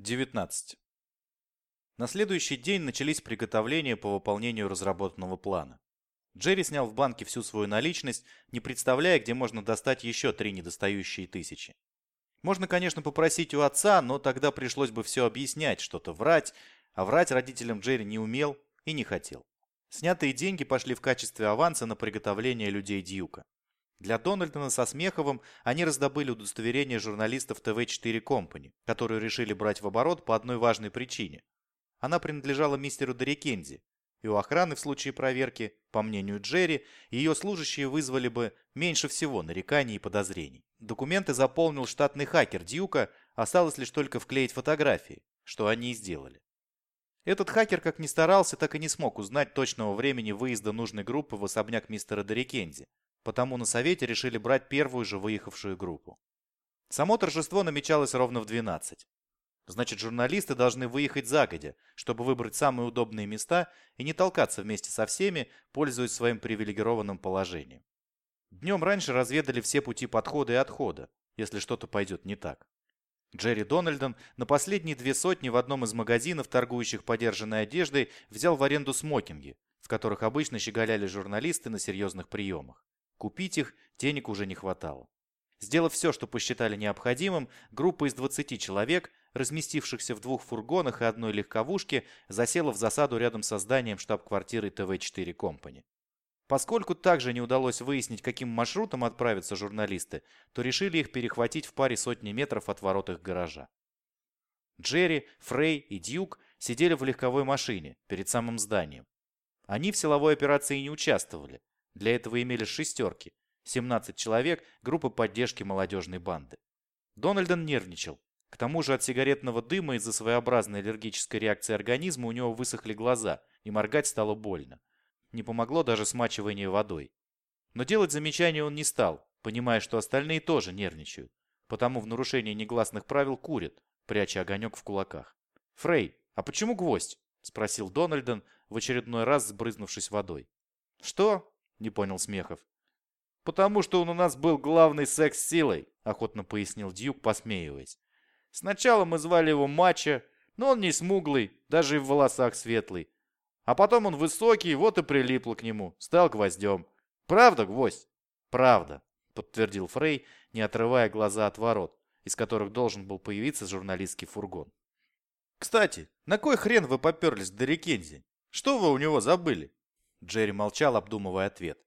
19. На следующий день начались приготовления по выполнению разработанного плана. Джерри снял в банке всю свою наличность, не представляя, где можно достать еще три недостающие тысячи. Можно, конечно, попросить у отца, но тогда пришлось бы все объяснять, что-то врать, а врать родителям Джерри не умел и не хотел. Снятые деньги пошли в качестве аванса на приготовление людей Дьюка. Для Дональдона со Смеховым они раздобыли удостоверение журналистов ТВ-4 Company, которую решили брать в оборот по одной важной причине. Она принадлежала мистеру Дорикензи, и у охраны в случае проверки, по мнению Джерри, ее служащие вызвали бы меньше всего нареканий и подозрений. Документы заполнил штатный хакер Дьюка, осталось лишь только вклеить фотографии, что они и сделали. Этот хакер как ни старался, так и не смог узнать точного времени выезда нужной группы в особняк мистера Дорикензи, Потому на совете решили брать первую же выехавшую группу. Само торжество намечалось ровно в 12. Значит, журналисты должны выехать загодя, чтобы выбрать самые удобные места и не толкаться вместе со всеми, пользуясь своим привилегированным положением. Днем раньше разведали все пути подхода и отхода, если что-то пойдет не так. Джерри Дональдон на последние две сотни в одном из магазинов, торгующих подержанной одеждой, взял в аренду смокинги, в которых обычно щеголяли журналисты на серьезных приемах. Купить их денег уже не хватало. Сделав все, что посчитали необходимым, группа из 20 человек, разместившихся в двух фургонах и одной легковушке, засела в засаду рядом со зданием штаб-квартиры ТВ-4 Компани. Поскольку также не удалось выяснить, каким маршрутом отправятся журналисты, то решили их перехватить в паре сотни метров от ворот их гаража. Джерри, Фрей и Дьюк сидели в легковой машине перед самым зданием. Они в силовой операции не участвовали, для этого имели шестерки, 17 человек группы поддержки молодежной банды. Дональдон нервничал. К тому же от сигаретного дыма из-за своеобразной аллергической реакции организма у него высохли глаза, и моргать стало больно. Не помогло даже смачивание водой. Но делать замечания он не стал, понимая, что остальные тоже нервничают. Потому в нарушении негласных правил курят, пряча огонек в кулаках. «Фрей, а почему гвоздь?» – спросил Дональдон, в очередной раз сбрызнувшись водой. «Что?» Не понял Смехов. «Потому что он у нас был главной секс-силой», — охотно пояснил Дьюк, посмеиваясь. «Сначала мы звали его Мачо, но он не смуглый, даже и в волосах светлый. А потом он высокий, вот и прилипло к нему, стал гвоздем. Правда, гвоздь?» «Правда», — подтвердил Фрей, не отрывая глаза от ворот, из которых должен был появиться журналистский фургон. «Кстати, на кой хрен вы поперлись до Рекензи? Что вы у него забыли?» Джерри молчал, обдумывая ответ.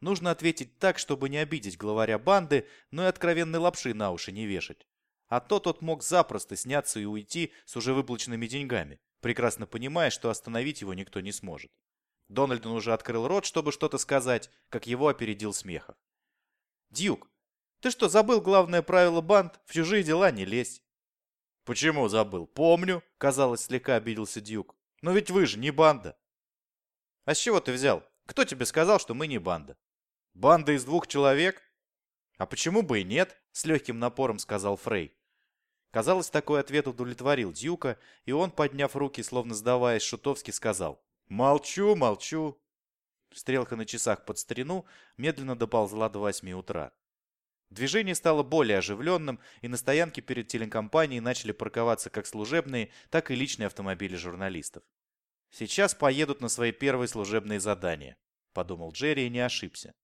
Нужно ответить так, чтобы не обидеть главаря банды, но и откровенной лапши на уши не вешать. А то тот мог запросто сняться и уйти с уже выплаченными деньгами, прекрасно понимая, что остановить его никто не сможет. Дональдон уже открыл рот, чтобы что-то сказать, как его опередил смехов. «Дьюк, ты что, забыл главное правило банд? В чужие дела не лезь». «Почему забыл? Помню», — казалось, слегка обиделся Дьюк. «Но ведь вы же не банда». А с чего ты взял? Кто тебе сказал, что мы не банда? Банда из двух человек? А почему бы и нет? С легким напором сказал Фрей. Казалось, такой ответ удовлетворил Дьюка, и он, подняв руки, словно сдаваясь шутовски, сказал «Молчу, молчу». Стрелка на часах под старину медленно доползла до восьми утра. Движение стало более оживленным, и на стоянке перед телекомпанией начали парковаться как служебные, так и личные автомобили журналистов. Сейчас поедут на свои первые служебные задания, подумал Джерри и не ошибся.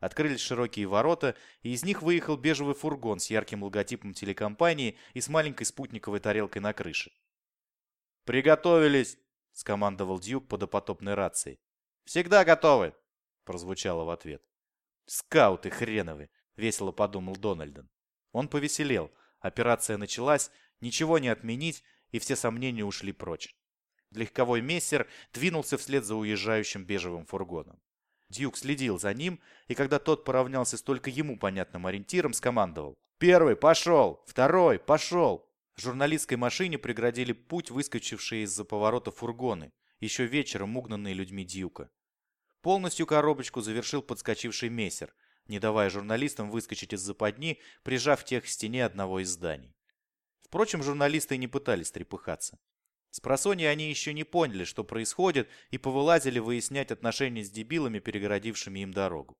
Открылись широкие ворота, и из них выехал бежевый фургон с ярким логотипом телекомпании и с маленькой спутниковой тарелкой на крыше. «Приготовились!» — скомандовал Дьюк под опотопной рацией. «Всегда готовы!» — прозвучало в ответ. «Скауты хреновы!» — весело подумал Дональден. Он повеселел. Операция началась, ничего не отменить, и все сомнения ушли прочь. Легковой мессер двинулся вслед за уезжающим бежевым фургоном. Дьюк следил за ним, и когда тот поравнялся с только ему понятным ориентиром, скомандовал. «Первый, пошел! Второй, пошел!» Журналистской машине преградили путь выскочившие из-за поворота фургоны, еще вечером угнанные людьми Дьюка. Полностью коробочку завершил подскочивший мессер, не давая журналистам выскочить из западни, прижав тех к стене одного из зданий. Впрочем, журналисты не пытались трепыхаться. С просонья они еще не поняли, что происходит, и повылазили выяснять отношения с дебилами, перегородившими им дорогу.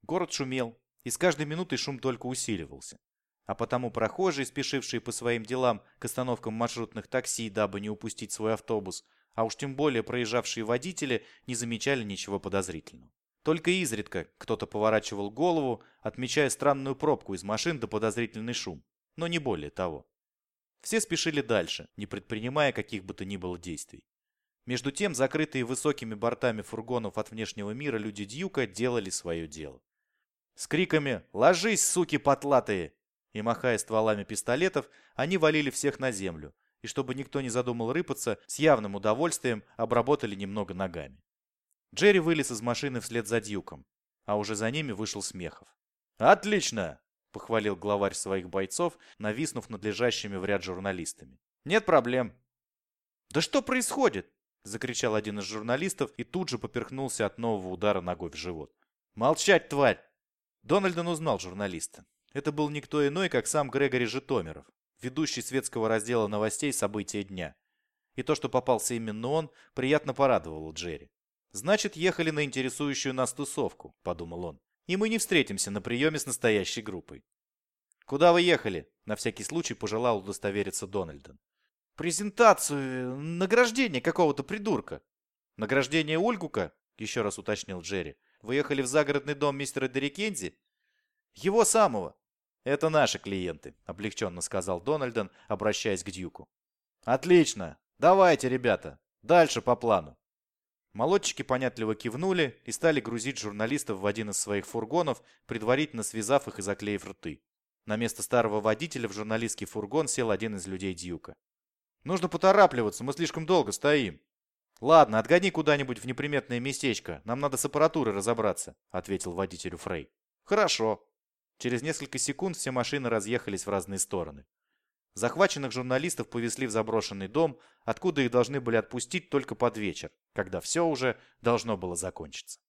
Город шумел, и с каждой минутой шум только усиливался. А потому прохожие, спешившие по своим делам к остановкам маршрутных такси, дабы не упустить свой автобус, а уж тем более проезжавшие водители, не замечали ничего подозрительного. Только изредка кто-то поворачивал голову, отмечая странную пробку из машин да подозрительный шум, но не более того. Все спешили дальше, не предпринимая каких бы то ни было действий. Между тем, закрытые высокими бортами фургонов от внешнего мира люди Дьюка делали свое дело. С криками «Ложись, суки потлатые!» и махая стволами пистолетов, они валили всех на землю, и чтобы никто не задумал рыпаться, с явным удовольствием обработали немного ногами. Джерри вылез из машины вслед за Дьюком, а уже за ними вышел Смехов. «Отлично!» — похвалил главарь своих бойцов, нависнув над лежащими в ряд журналистами. «Нет проблем». «Да что происходит?» — закричал один из журналистов и тут же поперхнулся от нового удара ногой в живот. «Молчать, тварь!» Дональдон узнал журналиста. Это был никто иной, как сам Грегори Житомиров, ведущий светского раздела новостей события дня. И то, что попался именно он, приятно порадовало Джерри. «Значит, ехали на интересующую нас тусовку», — подумал он. «И мы не встретимся на приеме с настоящей группой». «Куда вы ехали?» — на всякий случай пожелал удостовериться Дональдон. «Презентацию, награждение какого-то придурка». «Награждение Ульгука?» — еще раз уточнил Джерри. «Вы ехали в загородный дом мистера Дерикензи?» «Его самого». «Это наши клиенты», — облегченно сказал Дональдон, обращаясь к Дьюку. «Отлично. Давайте, ребята. Дальше по плану». Молодчики понятливо кивнули и стали грузить журналистов в один из своих фургонов, предварительно связав их и заклеив рты. На место старого водителя в журналистский фургон сел один из людей Дьюка. «Нужно поторапливаться, мы слишком долго стоим». «Ладно, отгони куда-нибудь в неприметное местечко, нам надо с аппаратурой разобраться», — ответил водителю Фрей. «Хорошо». Через несколько секунд все машины разъехались в разные стороны. Захваченных журналистов повезли в заброшенный дом, откуда их должны были отпустить только под вечер, когда все уже должно было закончиться.